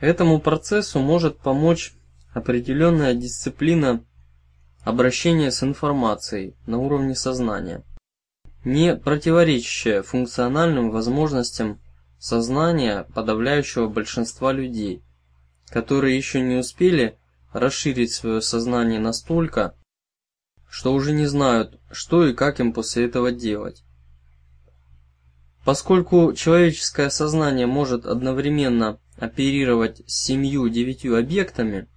Этому процессу может помочь определенная дисциплина обращения с информацией на уровне сознания, не противоречащая функциональным возможностям сознания подавляющего большинства людей, которые еще не успели расширить свое сознание настолько, что уже не знают, что и как им после этого делать. Поскольку человеческое сознание может одновременно оперировать семью-девятью объектами,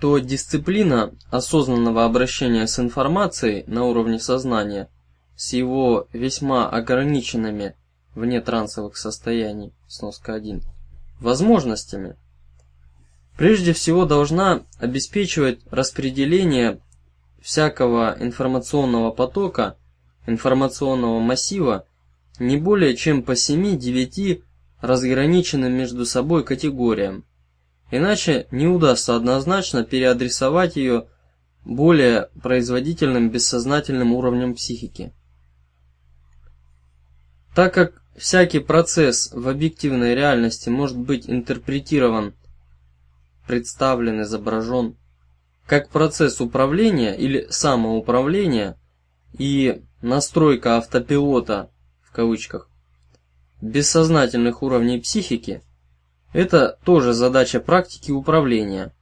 то дисциплина осознанного обращения с информацией на уровне сознания с его весьма ограниченными вне трансовых состояний, сноска 1, возможностями, прежде всего должна обеспечивать распределение всякого информационного потока, информационного массива не более чем по 7-9 разграниченным между собой категориям. Иначе не удастся однозначно переадресовать ее более производительным бессознательным уровнем психики. Так как всякий процесс в объективной реальности может быть интерпретирован, представлен, изображен, как процесс управления или самоуправления и настройка автопилота в кавычках бессознательных уровней психики, это тоже задача практики управления,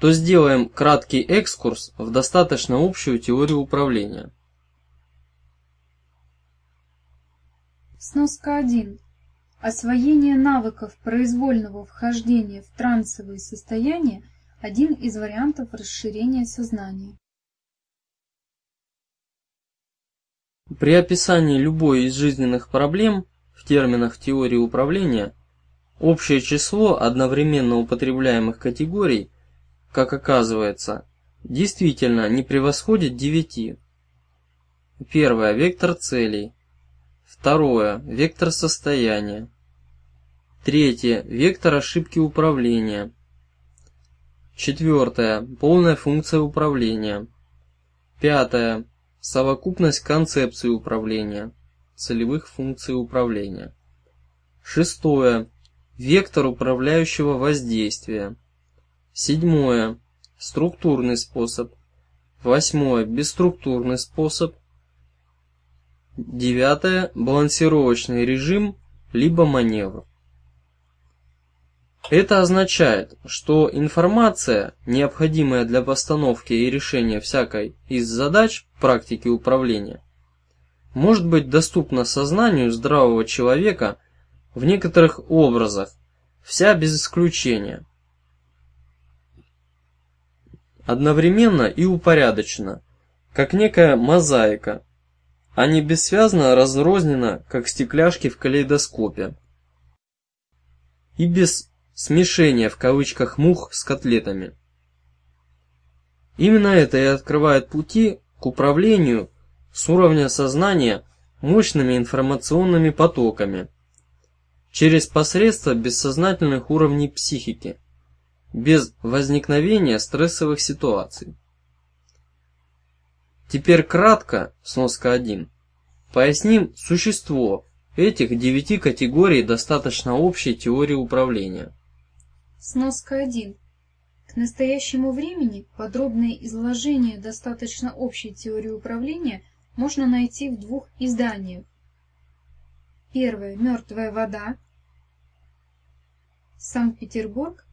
то сделаем краткий экскурс в достаточно общую теорию управления. Сноска 1. Освоение навыков произвольного вхождения в трансовые состояния – один из вариантов расширения сознания. При описании любой из жизненных проблем в терминах теории управления общее число одновременно употребляемых категорий, как оказывается, действительно не превосходит 9. Первое – вектор целей. Второе – вектор состояния. Третье – вектор ошибки управления. Четвертое – полная функция управления. Пятое – совокупность концепций управления целевых функций управления. Шестое. Вектор управляющего воздействия. Седьмое. Структурный способ. Восьмое. Бесструктурный способ. Девятое. Балансировочный режим, либо маневр. Это означает, что информация, необходимая для постановки и решения всякой из задач практики управления, может быть доступна сознанию здравого человека в некоторых образах, вся без исключения. Одновременно и упорядоченно, как некая мозаика, а не бессвязно разрозненно, как стекляшки в калейдоскопе. И без смешения в кавычках мух с котлетами. Именно это и открывает пути к управлению с уровня сознания мощными информационными потоками через посредство бессознательных уровней психики, без возникновения стрессовых ситуаций. Теперь кратко, сноска 1, поясним существо этих девяти категорий достаточно общей теории управления. Сноска 1. К настоящему времени подробное изложение достаточно общей теории управления – можно найти в двух изданиях. Первое «Мертвая вода», Санкт-Петербург,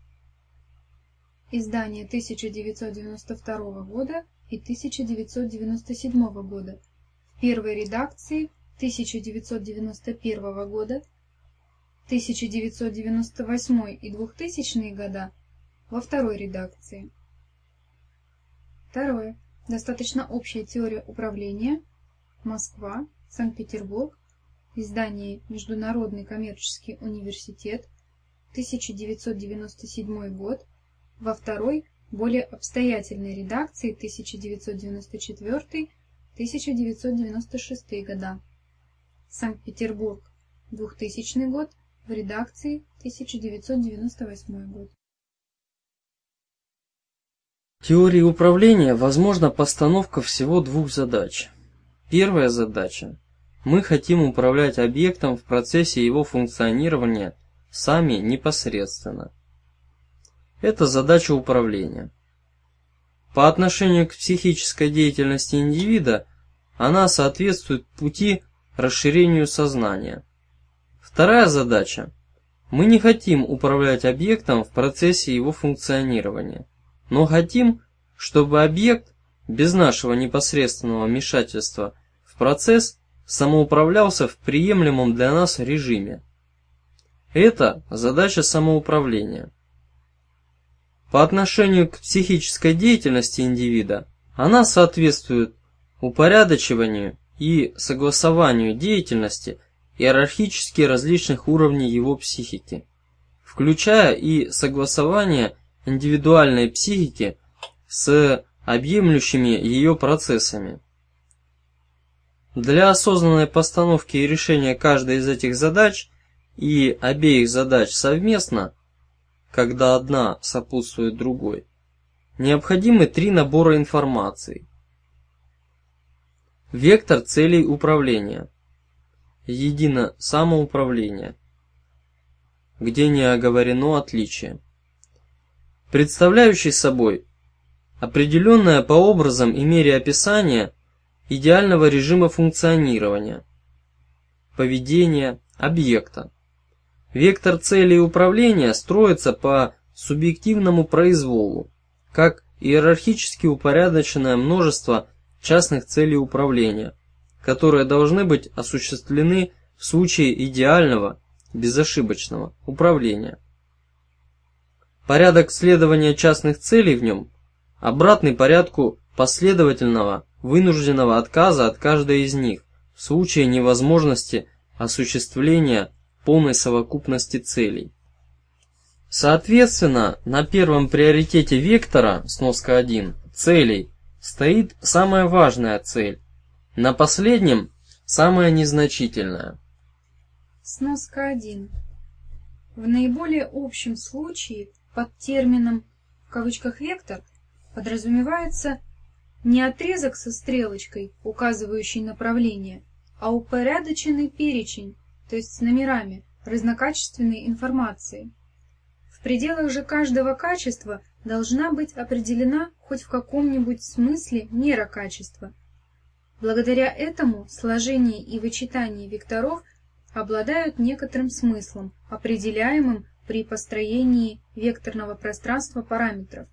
издание 1992 года и 1997 года, в первой редакции 1991 года, 1998 и 2000 года во второй редакции. Второе. Достаточно общая теория управления – Москва, Санкт-Петербург, издание «Международный коммерческий университет», 1997 год, во второй, более обстоятельной редакции 1994-1996 года. Санкт-Петербург, 2000 год, в редакции 1998 год. Теории управления возможна постановка всего двух задач – Первая задача. Мы хотим управлять объектом в процессе его функционирования сами непосредственно. Это задача управления. По отношению к психической деятельности индивида она соответствует пути расширению сознания. Вторая задача. Мы не хотим управлять объектом в процессе его функционирования, но хотим, чтобы объект без нашего непосредственного вмешательства процесс самоуправлялся в приемлемом для нас режиме. Это задача самоуправления. По отношению к психической деятельности индивида она соответствует упорядочиванию и согласованию деятельности иерархически различных уровней его психики, включая и согласование индивидуальной психики с объемлющими ее процессами. Для осознанной постановки и решения каждой из этих задач и обеих задач совместно, когда одна сопутствует другой, необходимы три набора информации. Вектор целей управления. Едино самоуправление, где не оговорено отличие. Представляющий собой определенное по образам и мере описания идеального режима функционирования, поведения объекта. Вектор целей управления строится по субъективному произволу, как иерархически упорядоченное множество частных целей управления, которые должны быть осуществлены в случае идеального, безошибочного управления. Порядок следования частных целей в нем обратный порядку последовательного вынужденного отказа от каждой из них в случае невозможности осуществления полной совокупности целей. Соответственно, на первом приоритете вектора, сноска 1, целей, стоит самая важная цель, на последнем – самая незначительная. Сноска 1. В наиболее общем случае под термином в кавычках «вектор» подразумевается не отрезок со стрелочкой, указывающей направление, а упорядоченный перечень, то есть с номерами, разнокачественной информации. В пределах же каждого качества должна быть определена хоть в каком-нибудь смысле мера качества. Благодаря этому сложение и вычитание векторов обладают некоторым смыслом, определяемым при построении векторного пространства параметров.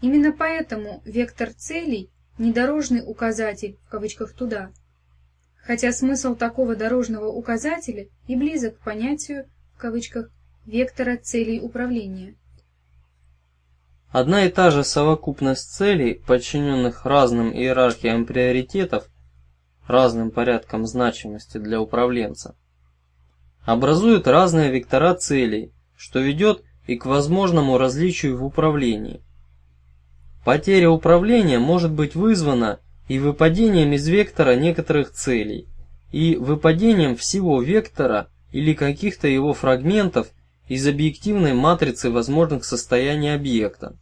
Именно поэтому вектор целей – не дорожный указатель в кавычках туда, хотя смысл такого дорожного указателя и близок к понятию в кавычках вектора целей управления. Одна и та же совокупность целей, подчиненных разным иерархиям приоритетов, разным порядкам значимости для управленца, образует разные вектора целей, что ведет и к возможному различию в управлении. Потеря управления может быть вызвана и выпадением из вектора некоторых целей, и выпадением всего вектора или каких-то его фрагментов из объективной матрицы возможных состояний объекта.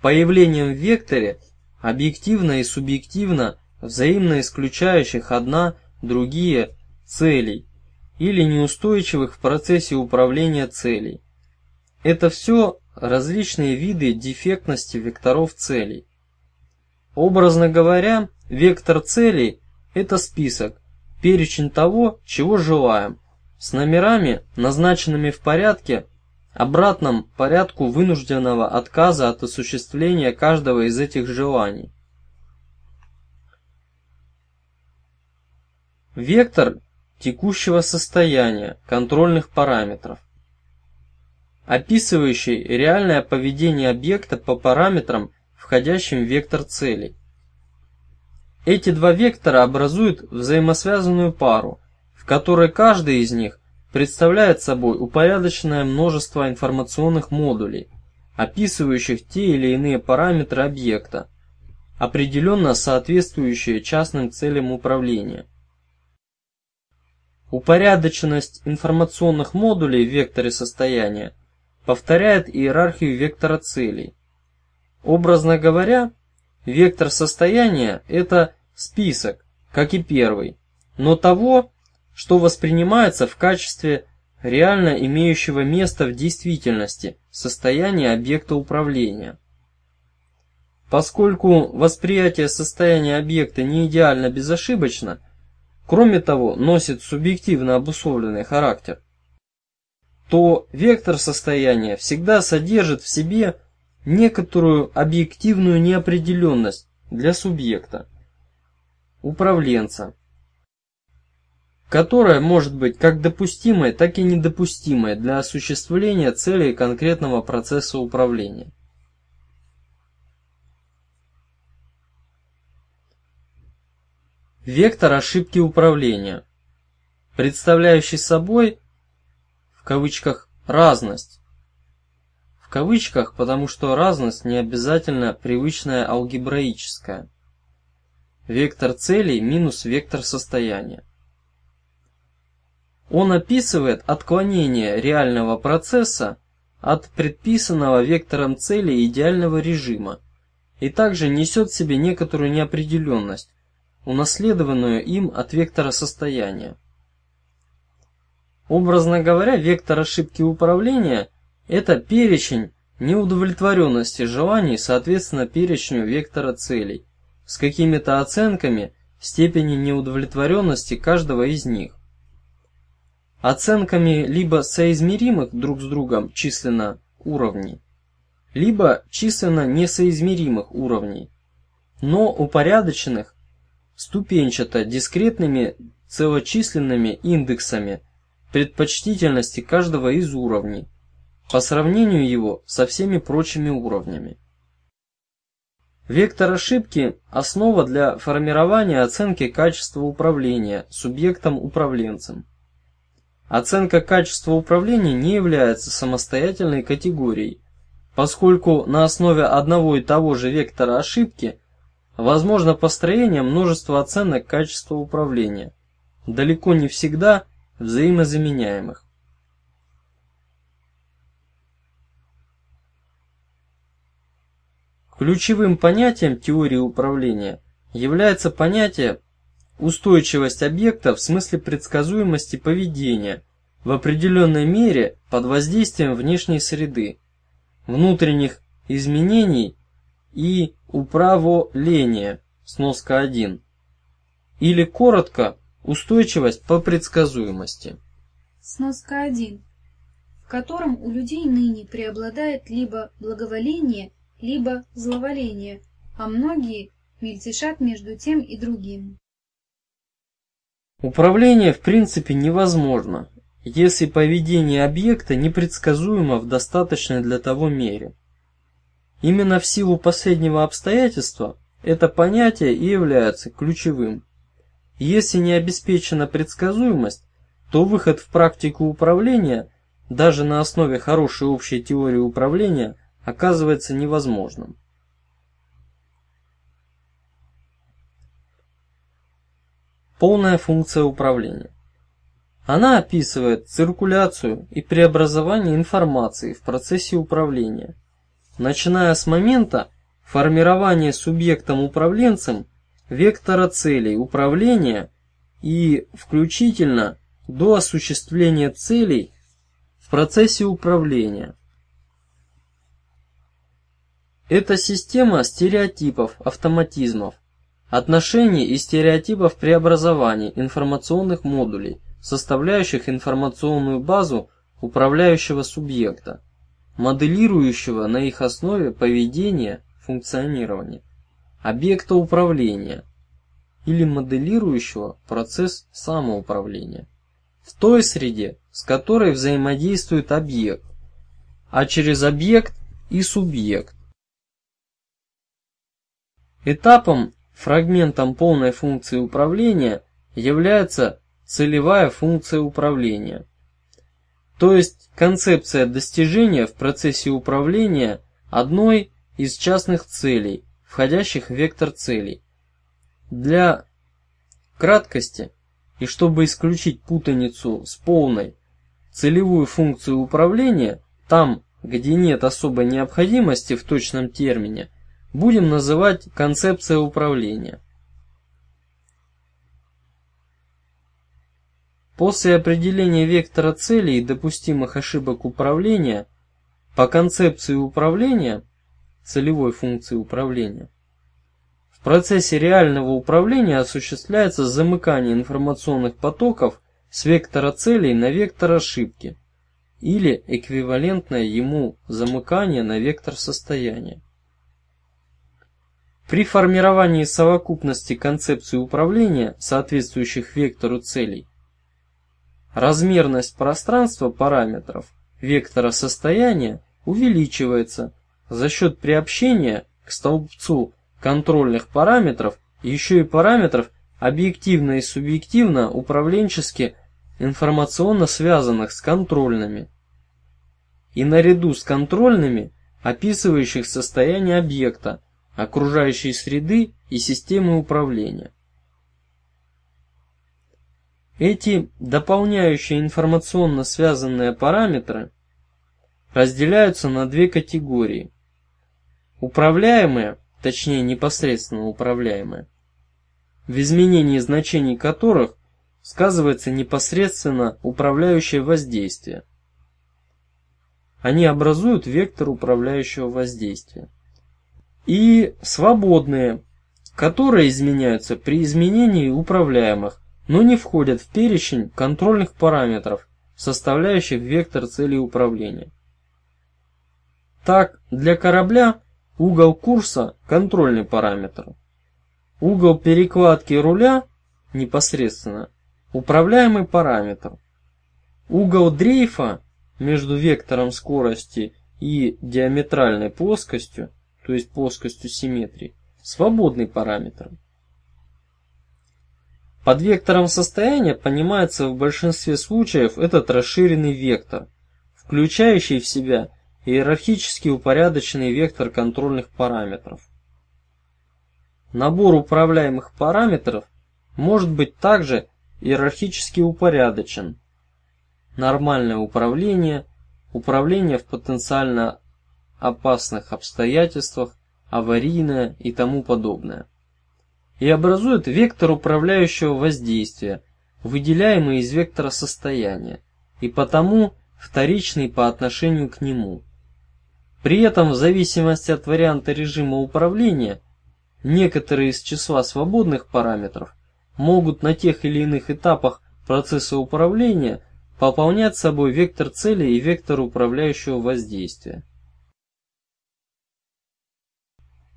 Появлением в векторе объективно и субъективно взаимно исключающих одна другие целей или неустойчивых в процессе управления целей. Это все различные виды дефектности векторов целей. Образно говоря, вектор целей – это список, перечень того, чего желаем, с номерами, назначенными в порядке, обратном порядку вынужденного отказа от осуществления каждого из этих желаний. Вектор текущего состояния контрольных параметров описывающий реальное поведение объекта по параметрам, входящим в вектор целей. Эти два вектора образуют взаимосвязанную пару, в которой каждый из них представляет собой упорядоченное множество информационных модулей, описывающих те или иные параметры объекта, определенно соответствующие частным целям управления. Упорядоченность информационных модулей в векторе состояния повторяет иерархию вектора целей. Образно говоря, вектор состояния – это список, как и первый, но того, что воспринимается в качестве реально имеющего место в действительности, состояния объекта управления. Поскольку восприятие состояния объекта не идеально безошибочно, кроме того, носит субъективно обусловленный характер, то вектор состояния всегда содержит в себе некоторую объективную неопределенность для субъекта, управленца, которая может быть как допустимой, так и недопустимой для осуществления целей конкретного процесса управления. Вектор ошибки управления, представляющий собой, кавычках, разность. В кавычках, потому что разность не обязательно привычная алгебраическая. Вектор целей минус вектор состояния. Он описывает отклонение реального процесса от предписанного вектором цели идеального режима и также несет в себе некоторую неопределенность, унаследованную им от вектора состояния. Образно говоря, вектор ошибки управления – это перечень неудовлетворенности желаний соответственно перечню вектора целей с какими-то оценками степени неудовлетворенности каждого из них. Оценками либо соизмеримых друг с другом численно уровней, либо численно несоизмеримых уровней, но упорядоченных ступенчато дискретными целочисленными индексами предпочтительности каждого из уровней по сравнению его со всеми прочими уровнями. Вектор ошибки – основа для формирования оценки качества управления субъектом-управленцем. Оценка качества управления не является самостоятельной категорией, поскольку на основе одного и того же вектора ошибки возможно построение множества оценок качества управления, далеко не всегда взаимозаменяемых. Ключевым понятием теории управления является понятие устойчивость объекта в смысле предсказуемости поведения в определенной мере под воздействием внешней среды, внутренних изменений и управления, сноска 1, или коротко, устойчивость по предсказуемости. Сноска 1, в котором у людей ныне преобладает либо благоволение, либо зловоление, а многие мельтешат между тем и другим. Управление в принципе невозможно, если поведение объекта непредсказуемо в достаточной для того мере. Именно в силу последнего обстоятельства это понятие и является ключевым. Если не обеспечена предсказуемость, то выход в практику управления даже на основе хорошей общей теории управления оказывается невозможным. Полная функция управления. Она описывает циркуляцию и преобразование информации в процессе управления, начиная с момента формирования субъектом-управленцем вектора целей управления и включительно до осуществления целей в процессе управления. Это система стереотипов, автоматизмов, Отношений и стереотипов преобразований информационных модулей, составляющих информационную базу управляющего субъекта, моделирующего на их основе поведение, функционирование, объекта управления или моделирующего процесс самоуправления в той среде, с которой взаимодействует объект, а через объект и субъект. Этапом Фрагментом полной функции управления является целевая функция управления. То есть концепция достижения в процессе управления одной из частных целей, входящих в вектор целей. Для краткости и чтобы исключить путаницу с полной, целевую функцию управления, там, где нет особой необходимости в точном термине, будем называть концепция управления. После определения вектора цели и допустимых ошибок управления по концепции управления, целевой функции управления, в процессе реального управления осуществляется замыкание информационных потоков с вектора целей на вектор ошибки или эквивалентное ему замыкание на вектор состояния. При формировании совокупности концепций управления, соответствующих вектору целей, размерность пространства параметров вектора состояния увеличивается за счет приобщения к столбцу контрольных параметров еще и параметров объективно и субъективно управленчески информационно связанных с контрольными и наряду с контрольными, описывающих состояние объекта, окружающей среды и системы управления. Эти дополняющие информационно связанные параметры разделяются на две категории. Управляемые, точнее непосредственно управляемые, в изменении значений которых сказывается непосредственно управляющее воздействие. Они образуют вектор управляющего воздействия. И свободные, которые изменяются при изменении управляемых, но не входят в перечень контрольных параметров, составляющих вектор цели управления. Так, для корабля угол курса – контрольный параметр. Угол перекладки руля непосредственно – управляемый параметр. Угол дрейфа между вектором скорости и диаметральной плоскостью, то есть плоскостью симметрии, свободный параметр. Под вектором состояния понимается в большинстве случаев этот расширенный вектор, включающий в себя иерархически упорядоченный вектор контрольных параметров. Набор управляемых параметров может быть также иерархически упорядочен. Нормальное управление, управление в потенциально опасных обстоятельствах, аварийное и тому подобное и образует вектор управляющего воздействия, выделяемый из вектора состояния, и потому вторичный по отношению к нему. При этом, в зависимости от варианта режима управления, некоторые из числа свободных параметров могут на тех или иных этапах процесса управления пополнять собой вектор цели и вектор управляющего воздействия.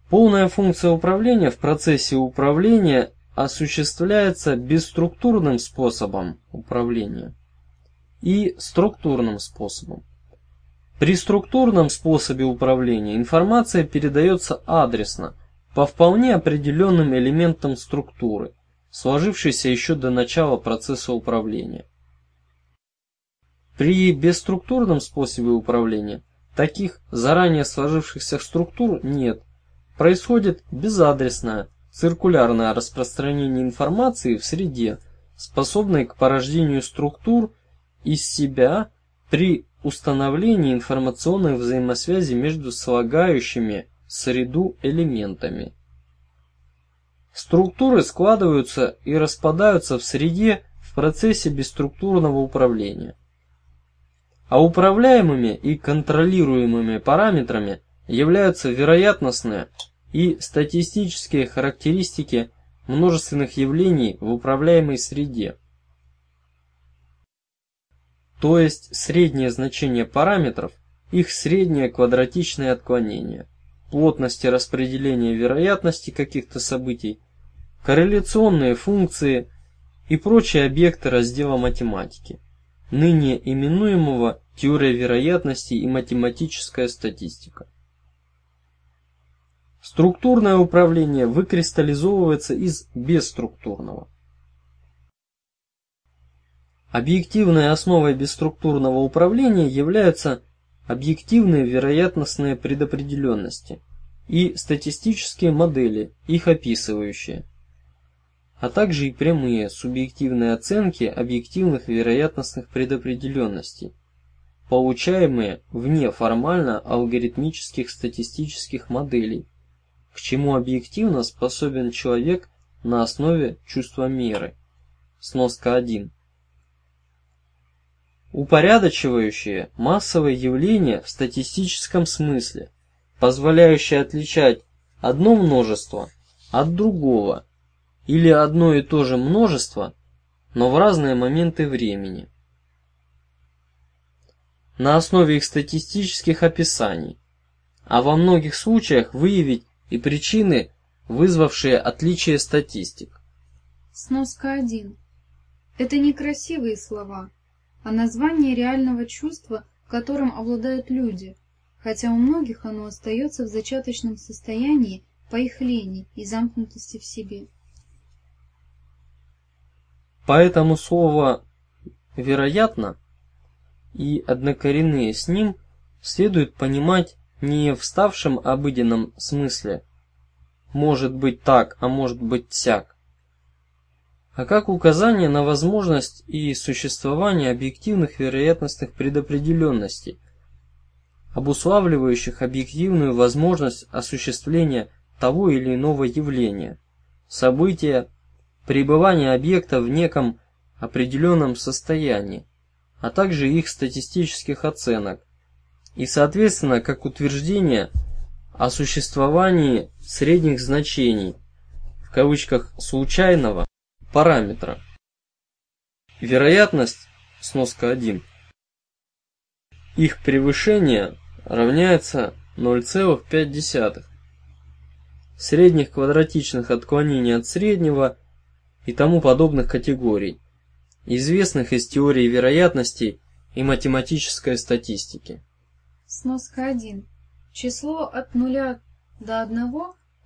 Полная функция управления в процессе управления осуществляется бесструктурным способом управления и структурным способом. При структурном способе управления информация передается адресно по вполне определенным элементам структуры, сложившейся еще до начала процесса управления. При бесструктурном способе управления таких заранее сложившихся структур нет, происходит безадресное, циркулярное распространение информации в среде, способной к порождению структур из себя при установлении информационных взаимосвязей между слагающими среду элементами. Структуры складываются и распадаются в среде в процессе бесструктурного управления. А управляемыми и контролируемыми параметрами являются вероятностные и статистические характеристики множественных явлений в управляемой среде. То есть среднее значение параметров, их среднее квадратичное отклонение, плотности распределения вероятности каких-то событий, корреляционные функции и прочие объекты раздела математики, ныне именуемого теория вероятности и математическая статистика. Структурное управление выкристаллизовывается из бесструктурного. Объективной основой бесструктурного управления являются объективные вероятностные предопределенности и статистические модели, их описывающие, а также и прямые субъективные оценки объективных вероятностных предопределенностей, получаемые вне формально алгоритмических статистических моделей к чему объективно способен человек на основе чувства меры. Сноска 1. Упорядочивающие массовые явления в статистическом смысле, позволяющие отличать одно множество от другого или одно и то же множество, но в разные моменты времени. На основе их статистических описаний, а во многих случаях выявить и причины, вызвавшие отличие статистик. Сноска 1. Это не красивые слова, а название реального чувства, которым обладают люди, хотя у многих оно остается в зачаточном состоянии по их лени и замкнутости в себе. Поэтому слово «вероятно» и однокоренные с ним следует понимать не в ставшем обыденном смысле «может быть так, а может быть сяк», а как указание на возможность и существование объективных вероятностных предопределенностей, обуславливающих объективную возможность осуществления того или иного явления, события, пребывания объекта в неком определенном состоянии, а также их статистических оценок, и, соответственно, как утверждение о существовании средних значений, в кавычках случайного, параметра. Вероятность, сноска 1, их превышение равняется 0,5 средних квадратичных отклонений от среднего и тому подобных категорий, известных из теории вероятностей и математической статистики. Сноска 1. Число от нуля до 1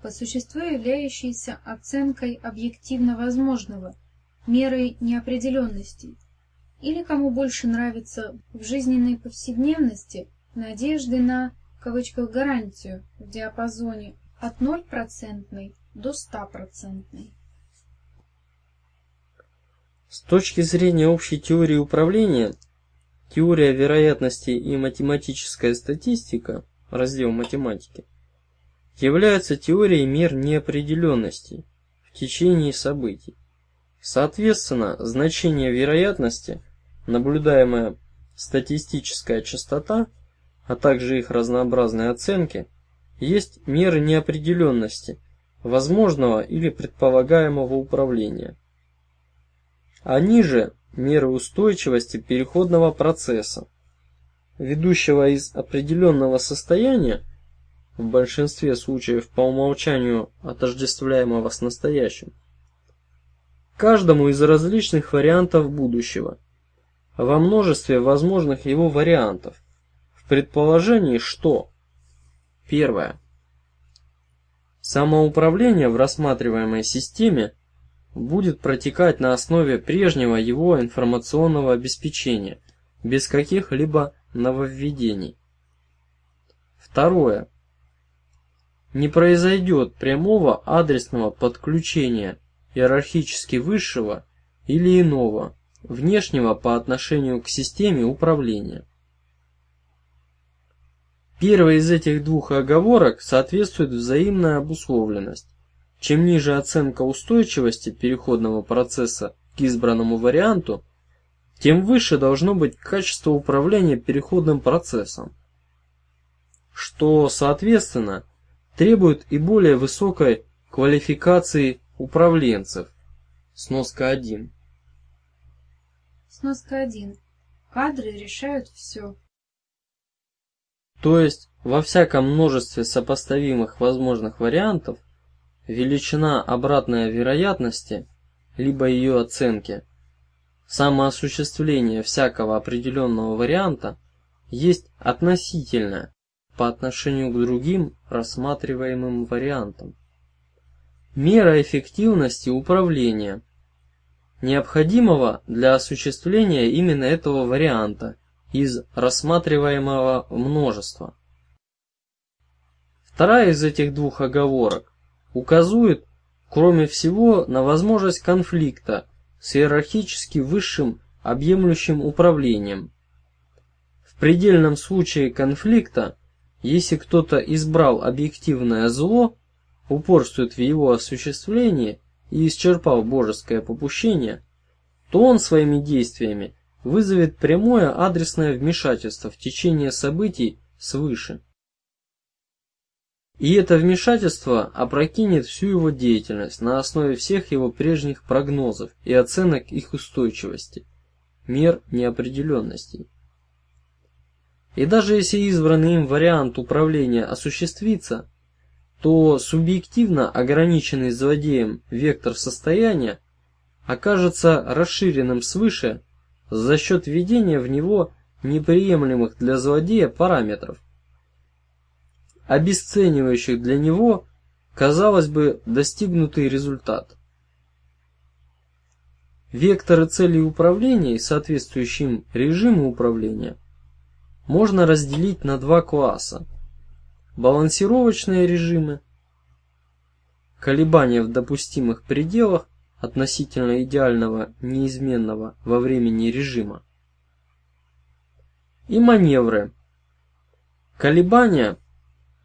по существу являющееся оценкой объективно возможного, мерой неопределенности, или кому больше нравится в жизненной повседневности надежды на в кавычках гарантию в диапазоне от 0% до 100%. С точки зрения общей теории управления, теория вероятности и математическая статистика, раздел математики, являются теорией мер неопределенностей в течение событий. Соответственно, значение вероятности, наблюдаемая статистическая частота, а также их разнообразные оценки, есть меры неопределенности, возможного или предполагаемого управления. Они же меры устойчивости переходного процесса, ведущего из определенного состояния в большинстве случаев по умолчанию отождествляемого с настоящим, каждому из различных вариантов будущего, во множестве возможных его вариантов, в предположении, что. Первое. Самоуправление в рассматриваемой системе будет протекать на основе прежнего его информационного обеспечения, без каких-либо нововведений. Второе не произойдет прямого адресного подключения иерархически высшего или иного, внешнего по отношению к системе управления. Первой из этих двух оговорок соответствует взаимная обусловленность. Чем ниже оценка устойчивости переходного процесса к избранному варианту, тем выше должно быть качество управления переходным процессом, что, соответственно, требует и более высокой квалификации управленцев. Сноска 1. Сноска 1. Кадры решают все. То есть, во всяком множестве сопоставимых возможных вариантов, величина обратной вероятности, либо ее оценки, самоосуществление всякого определенного варианта есть относительное по отношению к другим рассматриваемым вариантам. Мера эффективности управления, необходимого для осуществления именно этого варианта из рассматриваемого множества. Вторая из этих двух оговорок указывает, кроме всего, на возможность конфликта с иерархически высшим объемлющим управлением. В предельном случае конфликта если кто-то избрал объективное зло, упорствует в его осуществлении и исчерпал божеское попущение, то он своими действиями вызовет прямое адресное вмешательство в течение событий свыше. И это вмешательство опрокинет всю его деятельность на основе всех его прежних прогнозов и оценок их устойчивости, мер неопределенностей. И даже если избранный им вариант управления осуществится, то субъективно ограниченный злодеем вектор состояния окажется расширенным свыше за счет введения в него неприемлемых для злодея параметров, обесценивающих для него, казалось бы, достигнутый результат. Векторы целей управления и соответствующим режимы управления можно разделить на два класса. Балансировочные режимы, колебания в допустимых пределах относительно идеального неизменного во времени режима, и маневры, колебания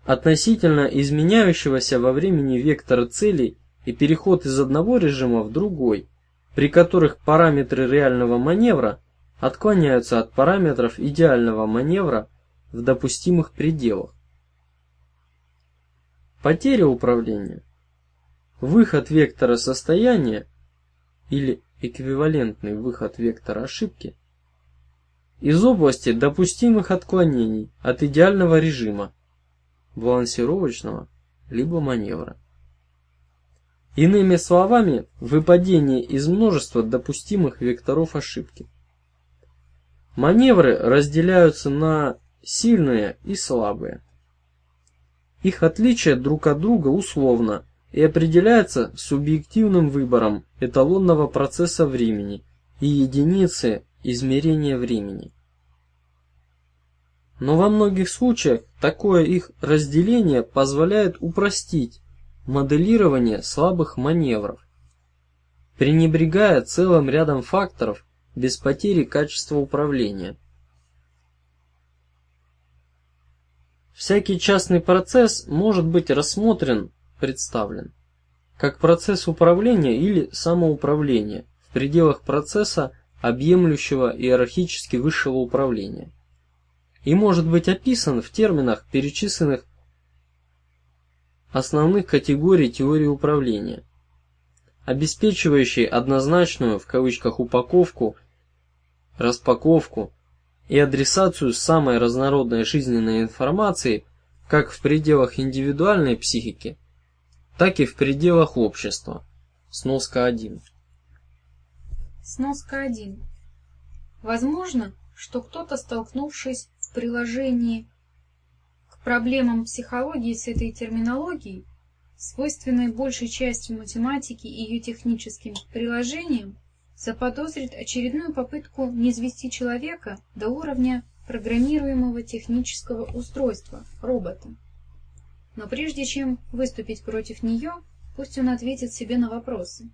относительно изменяющегося во времени вектора целей и переход из одного режима в другой, при которых параметры реального маневра отклоняются от параметров идеального маневра в допустимых пределах. Потеря управления, выход вектора состояния или эквивалентный выход вектора ошибки из области допустимых отклонений от идеального режима балансировочного либо маневра. Иными словами, выпадение из множества допустимых векторов ошибки. Маневры разделяются на сильные и слабые. Их отличие друг от друга условно и определяется субъективным выбором эталонного процесса времени и единицы измерения времени. Но во многих случаях такое их разделение позволяет упростить моделирование слабых маневров, пренебрегая целым рядом факторов без потери качества управления. Всякий частный процесс может быть рассмотрен, представлен, как процесс управления или самоуправления в пределах процесса, объемлющего иерархически высшего управления и может быть описан в терминах, перечисленных основных категорий теории управления, обеспечивающей однозначную в кавычках упаковку, распаковку и адресацию самой разнородной жизненной информации как в пределах индивидуальной психики, так и в пределах общества. Сноска 1. Сноска 1. Возможно, что кто-то, столкнувшись в приложении к проблемам психологии с этой терминологией, свойственной большей частью математики и ее техническим приложениям, заподозрит очередную попытку низвести человека до уровня программируемого технического устройства, робота. Но прежде чем выступить против нее, пусть он ответит себе на вопросы.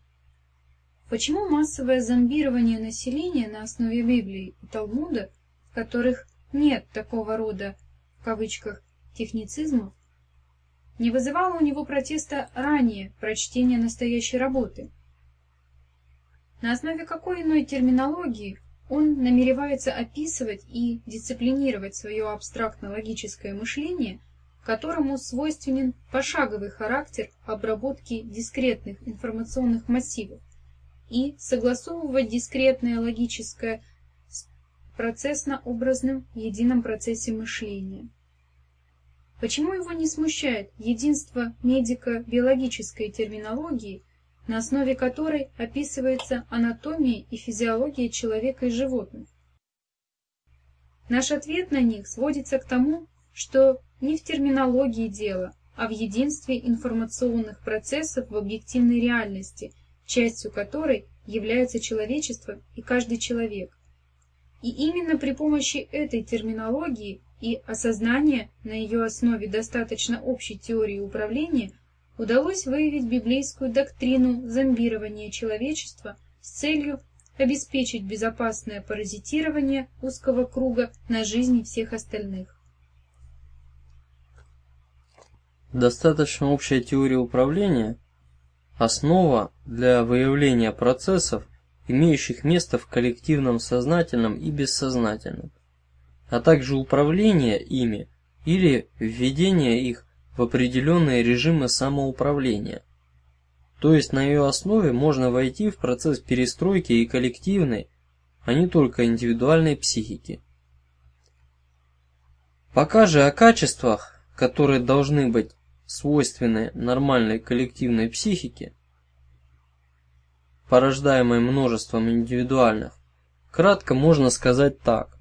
Почему массовое зомбирование населения на основе Библии и Талмуда, в которых нет такого рода, в кавычках, техницизмов, не вызывало у него протеста ранее прочтение настоящей работы. На основе какой иной терминологии он намеревается описывать и дисциплинировать свое абстрактно-логическое мышление, которому свойственен пошаговый характер обработки дискретных информационных массивов, и согласовывать дискретное логическое процессно-образном едином процессе мышления. Почему его не смущает единство медико-биологической терминологии, на основе которой описывается анатомия и физиология человека и животных? Наш ответ на них сводится к тому, что не в терминологии дело, а в единстве информационных процессов в объективной реальности, частью которой является человечество и каждый человек. И именно при помощи этой терминологии и осознания на ее основе достаточно общей теории управления удалось выявить библейскую доктрину зомбирования человечества с целью обеспечить безопасное паразитирование узкого круга на жизни всех остальных. Достаточно общая теория управления – основа для выявления процессов имеющих место в коллективном сознательном и бессознательном, а также управление ими или введение их в определенные режимы самоуправления. То есть на ее основе можно войти в процесс перестройки и коллективной, а не только индивидуальной психики. Пока же о качествах, которые должны быть свойственны нормальной коллективной психике, порождаемой множеством индивидуальных, кратко можно сказать так.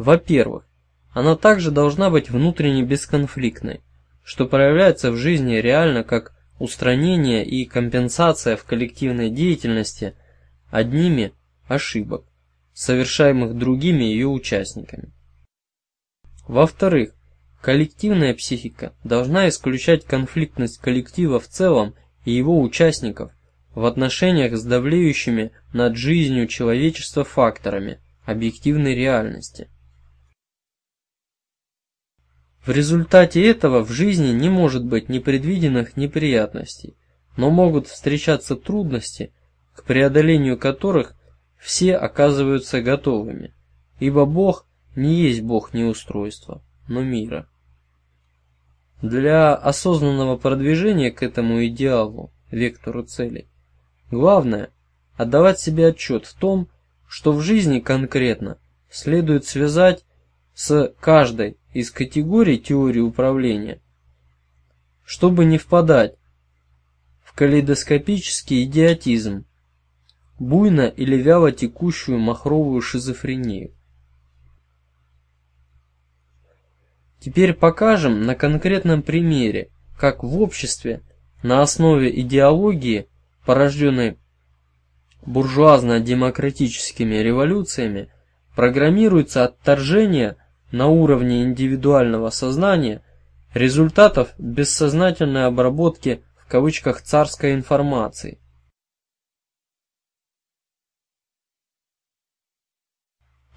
Во-первых, она также должна быть внутренне бесконфликтной, что проявляется в жизни реально как устранение и компенсация в коллективной деятельности одними ошибок, совершаемых другими ее участниками. Во-вторых, коллективная психика должна исключать конфликтность коллектива в целом и его участников в отношениях с давлеющими над жизнью человечества факторами объективной реальности. В результате этого в жизни не может быть непредвиденных неприятностей, но могут встречаться трудности, к преодолению которых все оказываются готовыми, ибо Бог не есть Бог неустройства, но мира. Для осознанного продвижения к этому идеалу, вектору целей, главное – отдавать себе отчет в том, что в жизни конкретно следует связать с каждой из категорий теории управления, чтобы не впадать в калейдоскопический идиотизм, буйно или вяло текущую махровую шизофрению. Теперь покажем на конкретном примере, как в обществе на основе идеологии, порожденной буржуазно-демократическими революциями, программируется отторжение на уровне индивидуального сознания результатов бессознательной обработки в кавычках царской информации.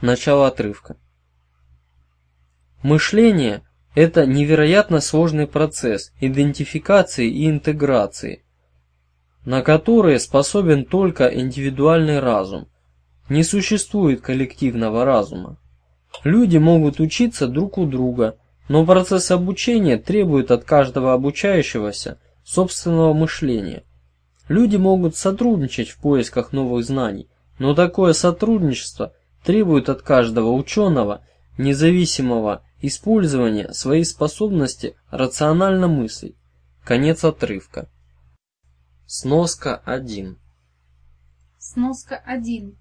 Начало отрывка. Мышление – это невероятно сложный процесс идентификации и интеграции, на который способен только индивидуальный разум. Не существует коллективного разума. Люди могут учиться друг у друга, но процесс обучения требует от каждого обучающегося собственного мышления. Люди могут сотрудничать в поисках новых знаний, но такое сотрудничество требует от каждого ученого независимого использования своей способности рационально мыслить. Конец отрывка. Сноска 1. Сноска 1.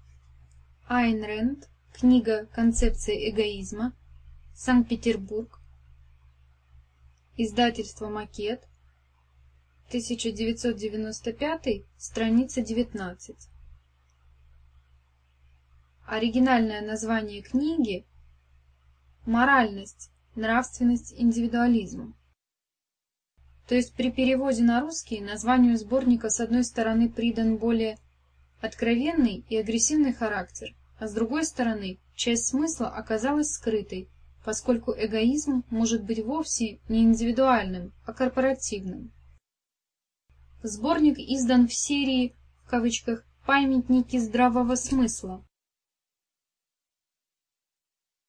Айн Рэнд. Книга «Концепция эгоизма». Санкт-Петербург. Издательство «Макет». 1995, страница 19. Оригинальное название книги Моральность, нравственность индивидуализма. То есть при переводе на русский названию сборника с одной стороны придан более откровенный и агрессивный характер, а с другой стороны часть смысла оказалась скрытой, поскольку эгоизм может быть вовсе не индивидуальным, а корпоративным. Сборник издан в серии, в кавычках, «Памятники здравого смысла»,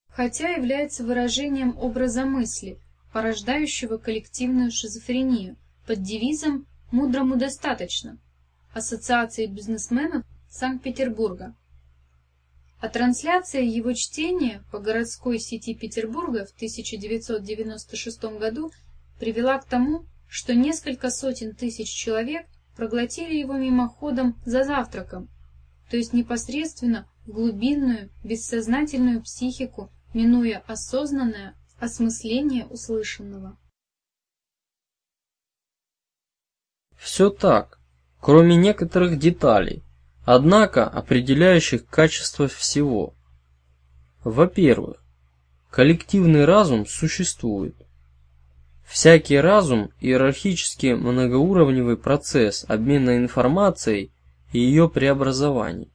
хотя является выражением образа мысли, порождающего коллективную шизофрению, под девизом «Мудрому достаточно» Ассоциации бизнесменов Санкт-Петербурга. А трансляция его чтения по городской сети Петербурга в 1996 году привела к тому, что несколько сотен тысяч человек проглотили его мимоходом за завтраком, то есть непосредственно в глубинную, бессознательную психику минуя осознанное осмысление услышанного. Все так, кроме некоторых деталей, однако определяющих качество всего. Во-первых, коллективный разум существует. Всякий разум – иерархически многоуровневый процесс обмена информацией и ее преобразований.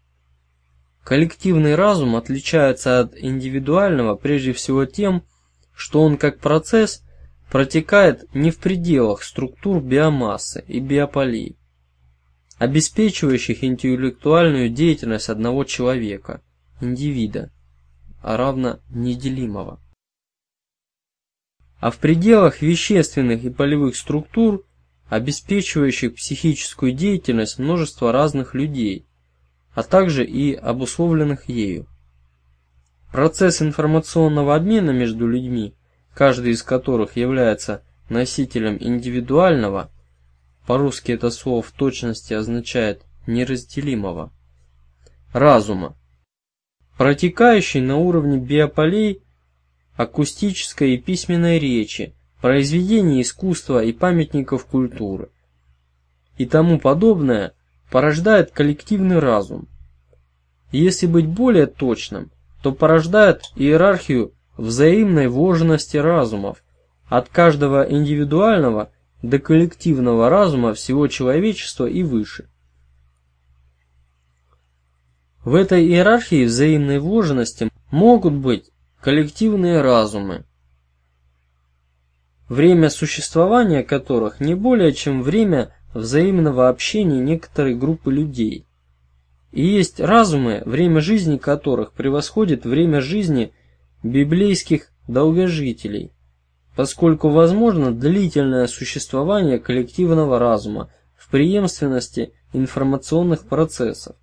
Коллективный разум отличается от индивидуального прежде всего тем, что он как процесс протекает не в пределах структур биомассы и биополей. Обеспечивающих интеллектуальную деятельность одного человека, индивида, а равно неделимого. А в пределах вещественных и полевых структур, обеспечивающих психическую деятельность множества разных людей, а также и обусловленных ею. Процесс информационного обмена между людьми, каждый из которых является носителем индивидуального, по-русски это слово в точности означает неразделимого, разума, протекающий на уровне биополей акустической и письменной речи, произведений искусства и памятников культуры и тому подобное, порождает коллективный разум. Если быть более точным, то порождает иерархию взаимной вложенности разумов, от каждого индивидуального до коллективного разума всего человечества и выше. В этой иерархии взаимной вложенности могут быть коллективные разумы, время существования которых не более чем время взаимного общения некоторой группы людей. И есть разумы, время жизни которых превосходит время жизни библейских долгожителей, поскольку возможно длительное существование коллективного разума в преемственности информационных процессов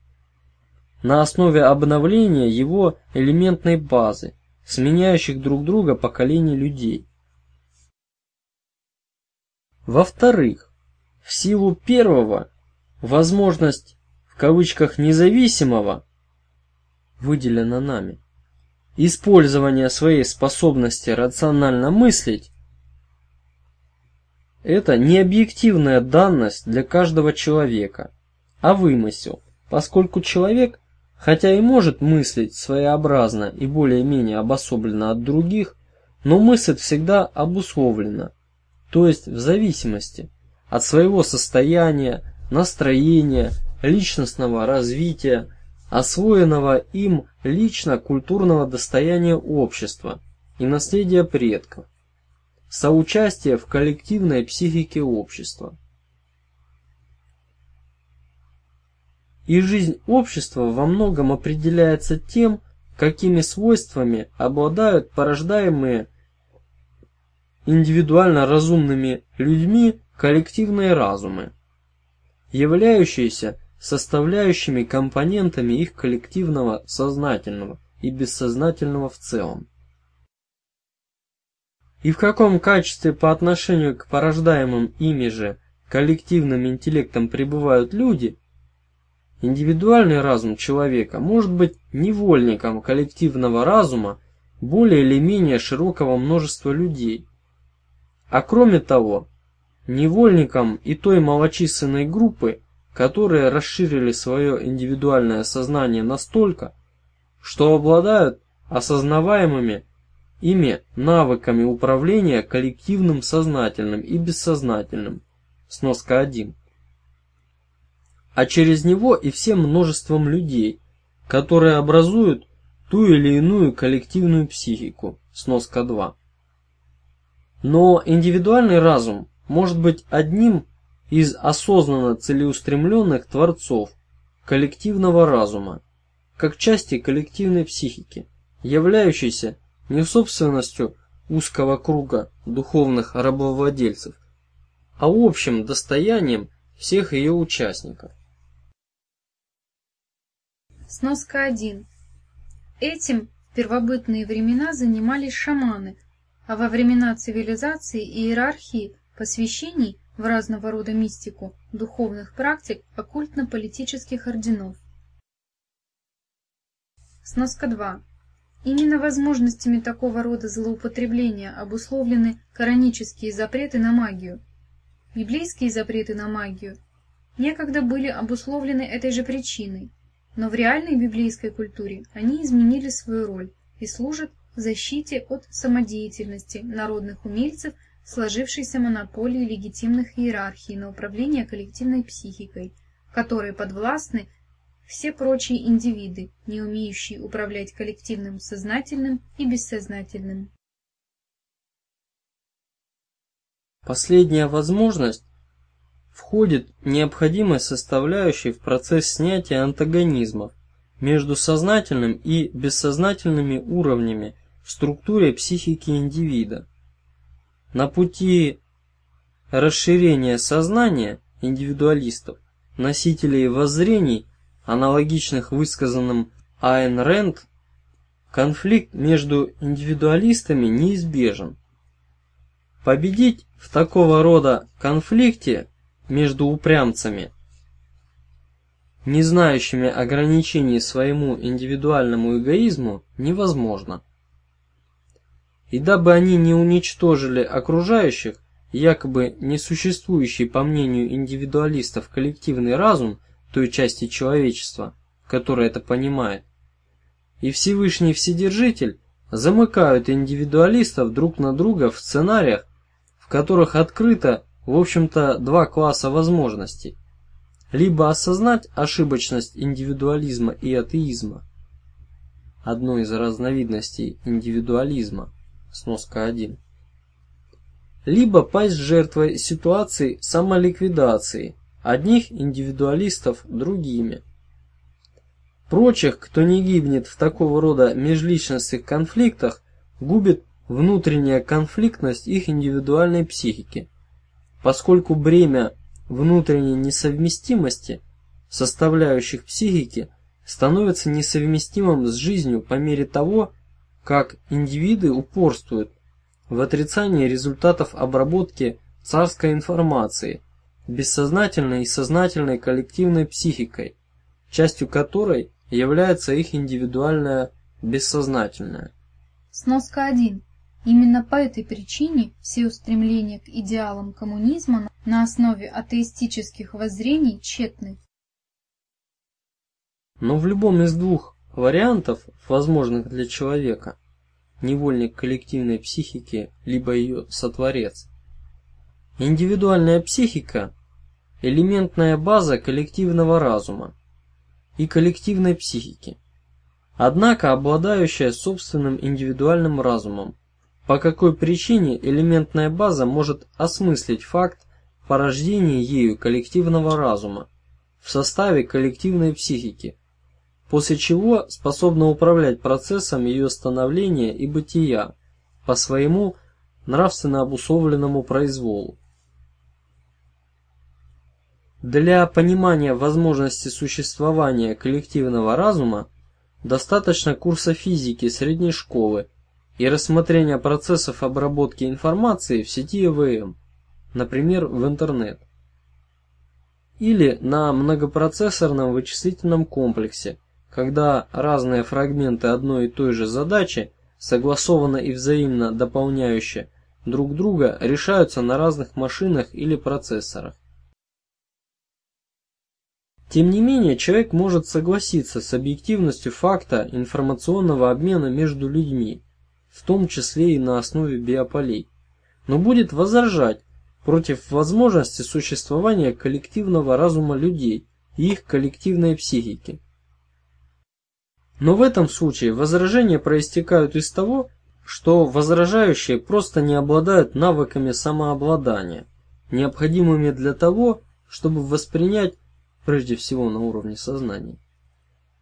на основе обновления его элементной базы, сменяющих друг друга поколений людей. Во-вторых, в силу первого, возможность в кавычках независимого выделена нами использования своей способности рационально мыслить это не объективная данность для каждого человека, а вымысел, поскольку человек, хотя и может мыслить своеобразно и более-менее обособленно от других, но мысль всегда обусловлена, то есть в зависимости от своего состояния, настроения, личностного развития, освоенного им лично культурного достояния общества и наследия предков, соучастия в коллективной психике общества. И жизнь общества во многом определяется тем, какими свойствами обладают порождаемые индивидуально разумными людьми коллективные разумы, являющиеся составляющими компонентами их коллективного сознательного и бессознательного в целом. И в каком качестве по отношению к порождаемым ими же коллективным интеллектам пребывают люди, индивидуальный разум человека может быть невольником коллективного разума более или менее широкого множества людей. А кроме того, невольником и той малочисленной группы, которые расширили свое индивидуальное сознание настолько, что обладают осознаваемыми ими навыками управления коллективным сознательным и бессознательным. Сноска 1. А через него и всем множеством людей, которые образуют ту или иную коллективную психику. Сноска 2. Но индивидуальный разум может быть одним из осознанно целеустремленных творцов коллективного разума, как части коллективной психики, являющейся не собственностью узкого круга духовных рабовладельцев, а общим достоянием всех ее участников. Сноска 1. Этим в первобытные времена занимались шаманы, а во времена цивилизации и иерархии посвящений в разного рода мистику, духовных практик, оккультно-политических орденов. Сноска 2. Именно возможностями такого рода злоупотребления обусловлены коранические запреты на магию. Библейские запреты на магию некогда были обусловлены этой же причиной, но в реальной библейской культуре они изменили свою роль и служат защите от самодеятельности народных умельцев сложившейся монополии легитимных иерархий на управление коллективной психикой, которой подвластны все прочие индивиды, не умеющие управлять коллективным сознательным и бессознательным. Последняя возможность входит необходимой составляющей в процесс снятия антагонизмов между сознательным и бессознательными уровнями в структуре психики индивида. На пути расширения сознания индивидуалистов, носителей воззрений, аналогичных высказанным Айн Рэнд, конфликт между индивидуалистами неизбежен. Победить в такого рода конфликте между упрямцами, не знающими ограничений своему индивидуальному эгоизму, невозможно. И дабы они не уничтожили окружающих, якобы несуществующий, по мнению индивидуалистов, коллективный разум той части человечества, которая это понимает, и Всевышний Вседержитель замыкают индивидуалистов друг на друга в сценариях, в которых открыто, в общем-то, два класса возможностей. Либо осознать ошибочность индивидуализма и атеизма, одной из разновидностей индивидуализма, сноска 1, либо пасть жертвой ситуации самоликвидации, одних индивидуалистов другими. Прочих, кто не гибнет в такого рода межличностных конфликтах, губит внутренняя конфликтность их индивидуальной психики, поскольку бремя внутренней несовместимости составляющих психики становится несовместимым с жизнью по мере того, как индивиды упорствуют в отрицании результатов обработки царской информации бессознательной и сознательной коллективной психикой, частью которой является их индивидуальное бессознательное. Сноска 1. Именно по этой причине все устремления к идеалам коммунизма на основе атеистических воззрений тщетны. Но в любом из двух вариантов, возможных для человека, невольник коллективной психики, либо ее сотворец, индивидуальная психика – элементная база коллективного разума и коллективной психики, однако обладающая собственным индивидуальным разумом, по какой причине элементная база может осмыслить факт порождения ею коллективного разума в составе коллективной психики, после чего способна управлять процессом ее становления и бытия по своему нравственно обусловленному произволу. Для понимания возможности существования коллективного разума достаточно курса физики средней школы и рассмотрения процессов обработки информации в сети ЭВМ, например, в интернет. Или на многопроцессорном вычислительном комплексе, когда разные фрагменты одной и той же задачи, согласованно и взаимно дополняющие друг друга, решаются на разных машинах или процессорах. Тем не менее, человек может согласиться с объективностью факта информационного обмена между людьми, в том числе и на основе биополей, но будет возражать против возможности существования коллективного разума людей и их коллективной психики. Но в этом случае возражения проистекают из того, что возражающие просто не обладают навыками самообладания, необходимыми для того, чтобы воспринять, прежде всего на уровне сознания,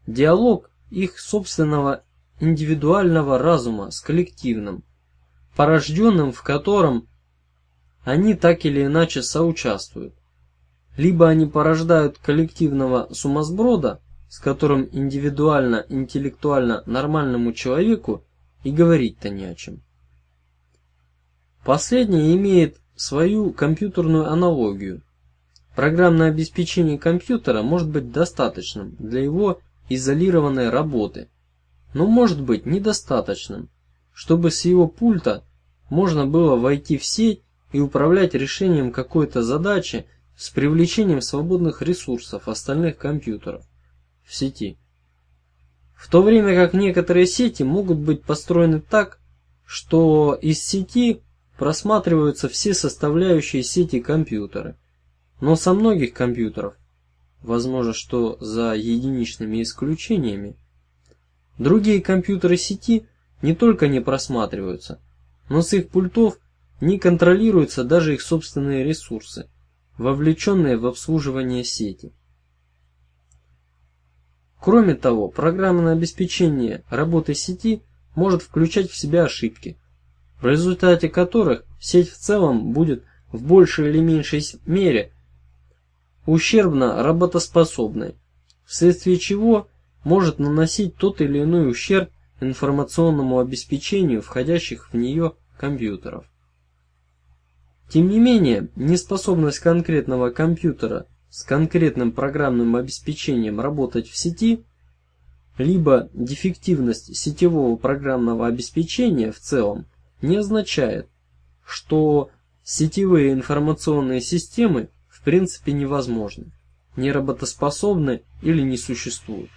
диалог их собственного индивидуального разума с коллективным, порожденным в котором они так или иначе соучаствуют. Либо они порождают коллективного сумасброда, с которым индивидуально, интеллектуально нормальному человеку и говорить-то не о чем. Последнее имеет свою компьютерную аналогию. Программное обеспечение компьютера может быть достаточным для его изолированной работы, но может быть недостаточным, чтобы с его пульта можно было войти в сеть и управлять решением какой-то задачи с привлечением свободных ресурсов остальных компьютеров в сети. В то время как некоторые сети могут быть построены так, что из сети просматриваются все составляющие сети компьютера. Но со многих компьютеров, возможно, что за единичными исключениями, Другие компьютеры сети не только не просматриваются, но с их пультов не контролируются даже их собственные ресурсы, вовлеченные в обслуживание сети. Кроме того, программное обеспечение работы сети может включать в себя ошибки, в результате которых сеть в целом будет в большей или меньшей мере ущербно работоспособной, вследствие чего может наносить тот или иной ущерб информационному обеспечению входящих в нее компьютеров. Тем не менее, неспособность конкретного компьютера с конкретным программным обеспечением работать в сети, либо дефективность сетевого программного обеспечения в целом не означает, что сетевые информационные системы в принципе невозможны, неработоспособны или не существуют.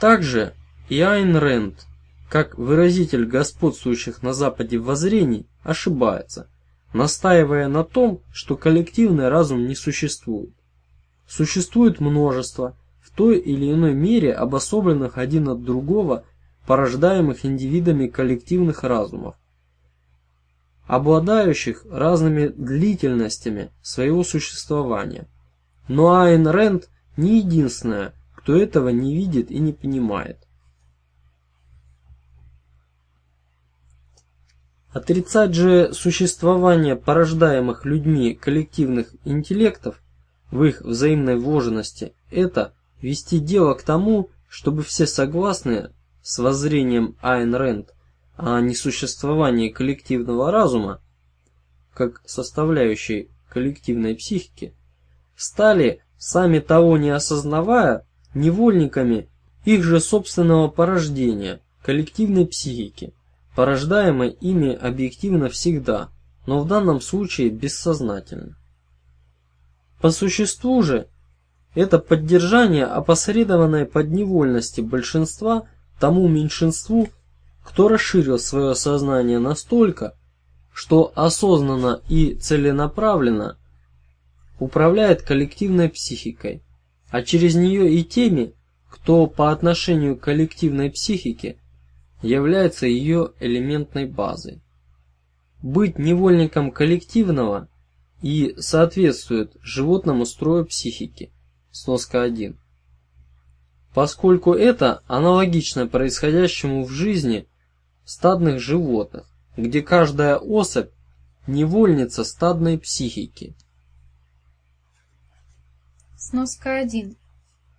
Также и Айн Рэнд, как выразитель господствующих на Западе воззрений, ошибается, настаивая на том, что коллективный разум не существует. Существует множество, в той или иной мере обособленных один от другого, порождаемых индивидами коллективных разумов, обладающих разными длительностями своего существования. Но Айн Рэнд не единственная, кто этого не видит и не понимает. Отрицать же существование порождаемых людьми коллективных интеллектов в их взаимной вложенности – это вести дело к тому, чтобы все согласны с воззрением Айн Рэнд о несуществовании коллективного разума, как составляющей коллективной психики, стали, сами того не осознавая, невольниками их же собственного порождения, коллективной психики – порождаемой ими объективно всегда, но в данном случае бессознательно. По существу же, это поддержание опосредованной подневольности большинства тому меньшинству, кто расширил свое сознание настолько, что осознанно и целенаправленно управляет коллективной психикой, а через нее и теми, кто по отношению к коллективной психике является ее элементной базой. Быть невольником коллективного и соответствует животному строю психики. Сноска 1. Поскольку это аналогично происходящему в жизни стадных животных, где каждая особь невольница стадной психики. Сноска 1.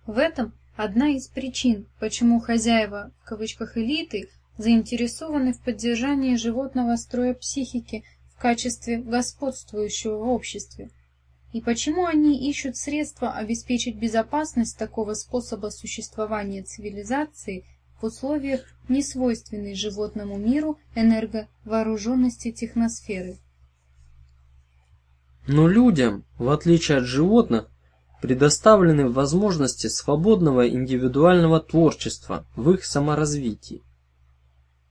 В этом одна из причин, почему хозяева, в кавычках элиты, заинтересованы в поддержании животного строя психики в качестве господствующего в обществе. И почему они ищут средства обеспечить безопасность такого способа существования цивилизации в условиях несвойственной животному миру энерговооруженности техносферы. Но людям, в отличие от животных, предоставлены возможности свободного индивидуального творчества в их саморазвитии.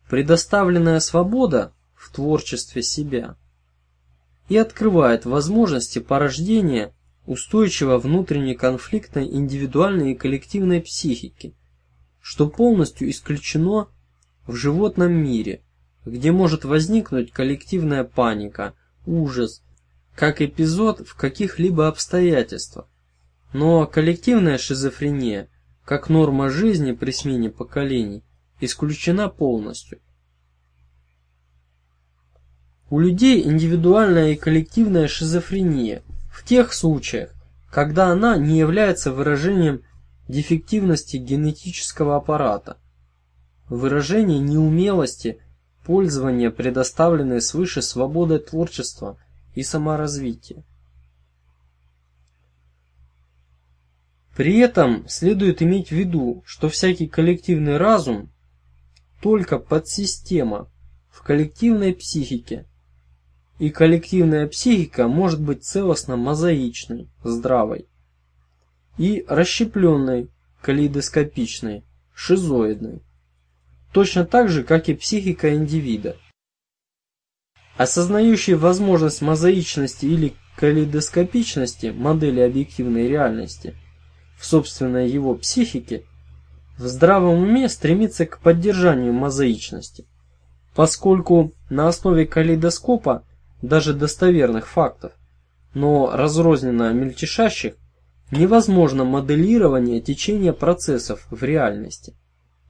Предоставленная свобода в творчестве себя и открывает возможности порождения устойчиво внутренней конфликтной индивидуальной и коллективной психики, что полностью исключено в животном мире, где может возникнуть коллективная паника, ужас, как эпизод в каких-либо обстоятельствах. Но коллективная шизофрения, как норма жизни при смене поколений, исключена полностью. У людей индивидуальная и коллективная шизофрения в тех случаях, когда она не является выражением дефективности генетического аппарата, выражение неумелости пользования предоставленной свыше свободой творчества и саморазвития. При этом следует иметь в виду, что всякий коллективный разум только подсистема в коллективной психике, и коллективная психика может быть целостно мозаичной, здравой, и расщепленной, калейдоскопичной, шизоидной, точно так же, как и психика индивида. Осознающий возможность мозаичности или калейдоскопичности модели объективной реальности – в собственной его психике, в здравом уме стремится к поддержанию мозаичности, поскольку на основе калейдоскопа даже достоверных фактов но разрозненно мельтешащих, невозможно моделирование течения процессов в реальности,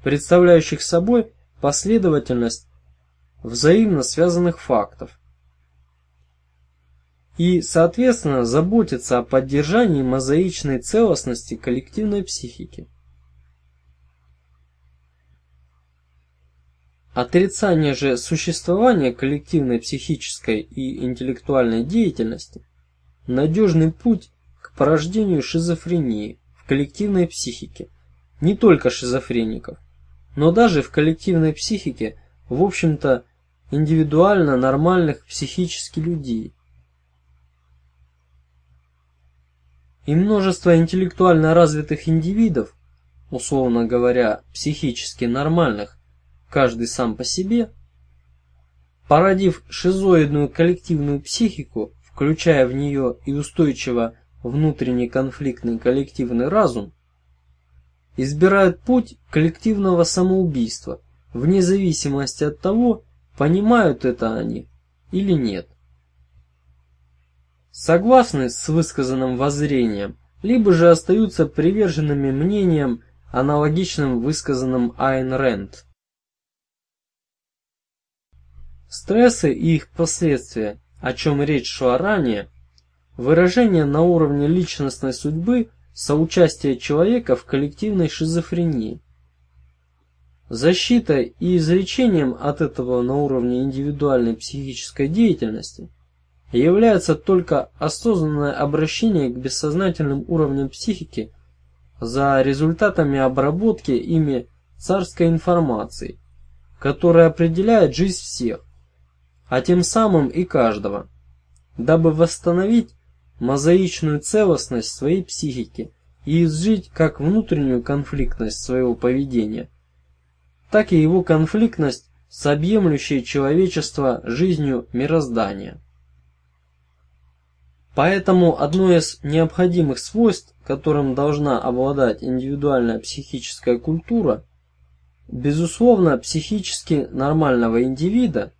представляющих собой последовательность взаимно связанных фактов, и, соответственно, заботиться о поддержании мозаичной целостности коллективной психики. Отрицание же существования коллективной психической и интеллектуальной деятельности – надежный путь к порождению шизофрении в коллективной психике, не только шизофреников, но даже в коллективной психике, в общем-то, индивидуально нормальных психически людей. И множество интеллектуально развитых индивидов, условно говоря, психически нормальных, каждый сам по себе, породив шизоидную коллективную психику, включая в нее и устойчиво внутренний конфликтный коллективный разум, избирают путь коллективного самоубийства, вне зависимости от того, понимают это они или нет. Согласны с высказанным воззрением, либо же остаются приверженными мнениям, аналогичным высказанным Айн Рэнд. Стрессы и их последствия, о чем речь шла ранее, выражение на уровне личностной судьбы соучастия человека в коллективной шизофрении. Защитой и излечением от этого на уровне индивидуальной психической деятельности является только осознанное обращение к бессознательным уровням психики за результатами обработки ими царской информации, которая определяет жизнь всех, а тем самым и каждого, дабы восстановить мозаичную целостность своей психики и изжить как внутреннюю конфликтность своего поведения, так и его конфликтность с объемлющей человечество жизнью мироздания. Поэтому одно из необходимых свойств, которым должна обладать индивидуальная психическая культура, безусловно, психически нормального индивида,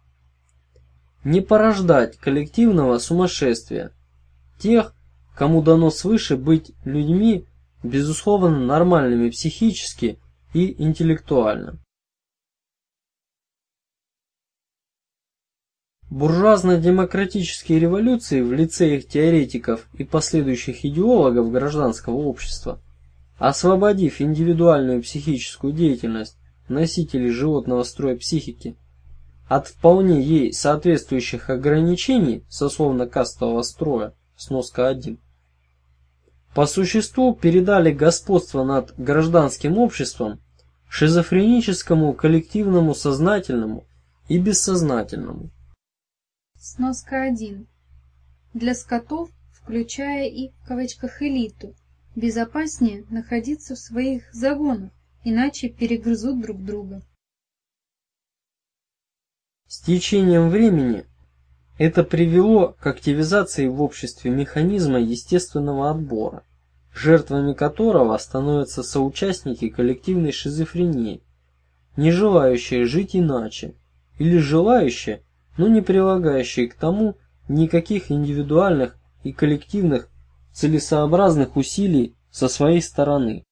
не порождать коллективного сумасшествия тех, кому дано свыше быть людьми, безусловно, нормальными психически и интеллектуально. Буржуазно-демократические революции в лице их теоретиков и последующих идеологов гражданского общества, освободив индивидуальную психическую деятельность носителей животного строя психики от вполне ей соответствующих ограничений сословно-кастового строя, сноска 1, по существу передали господство над гражданским обществом шизофреническому коллективному сознательному и бессознательному. Сноска 1. Для скотов, включая и в кавычках элиту, безопаснее находиться в своих загонах, иначе перегрызут друг друга. С течением времени это привело к активизации в обществе механизма естественного отбора, жертвами которого становятся соучастники коллективной шизофрении, не желающие жить иначе, или желающие, но не прилагающие к тому никаких индивидуальных и коллективных целесообразных усилий со своей стороны.